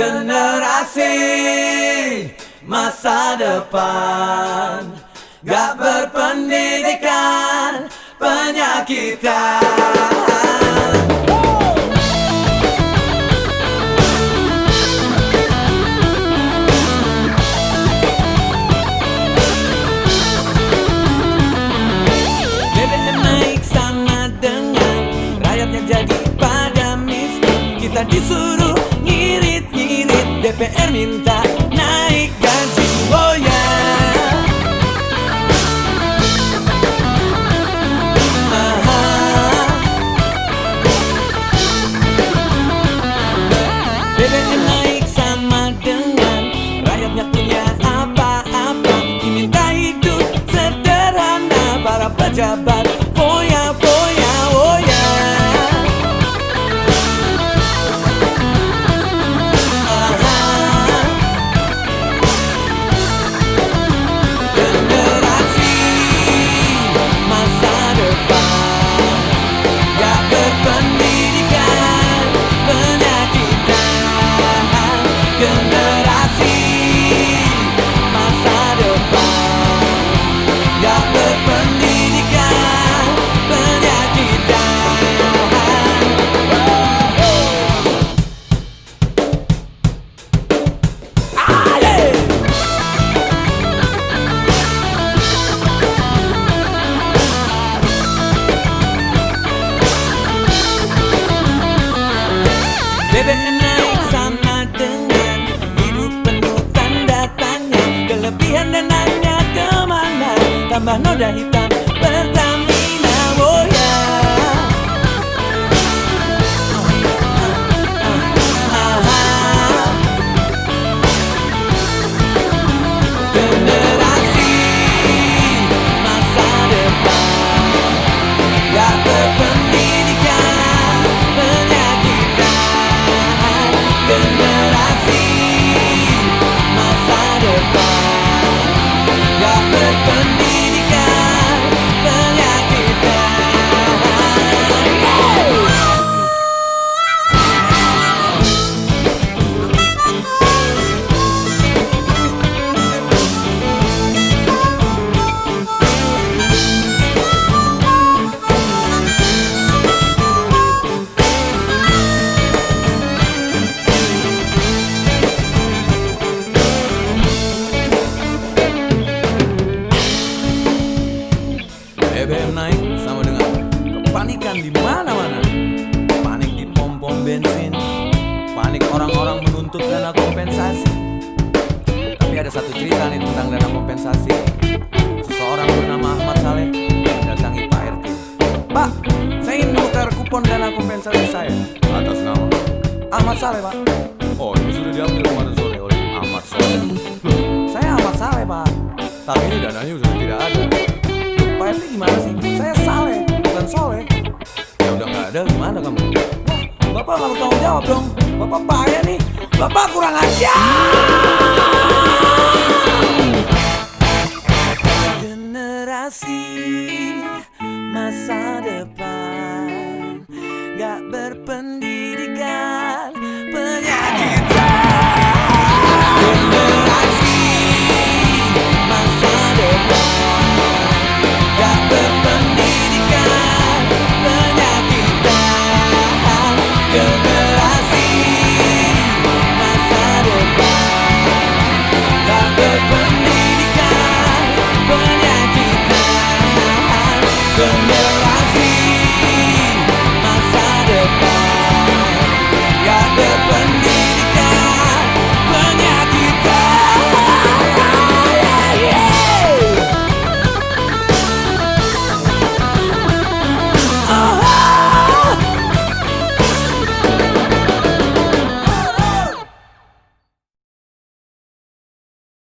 Generasi masa depan. Gak berpendidikan penyakitan. Jadi pada miskin Kita disuruh ngirit-ngirit DPR minta naik gaji. Oh ya. Aha. BBM naik sama dengan rakyatnya punya apa-apa. Diminta hidup sederhana para pejabat BBM naik sama dengan hidup penuh tanda tanya Kelebihan dan nanya ke mana? Tambah noda hitam kepanikan di mana-mana. Panik di pom-pom bensin, panik orang-orang menuntut dana kompensasi. Tapi ada satu cerita nih tentang dana kompensasi. Seseorang bernama Ahmad Saleh mendatangi Pak RT. Pak, saya ingin menukar kupon dana kompensasi saya. atas nama Ahmad Saleh, Pak. oh ini sudah diambil kemarin sore oleh Ahmad Soleh Loh, saya Ahmad Saleh, Pak. tapi ini dananya sudah tidak ada Pak RT gimana sih? Ada gimana kamu Bapak nggak bertanggung jawab dong. Bapak payah nih. Bapak kurang ajar. Generasi berpendidikan penyakitan. Generasi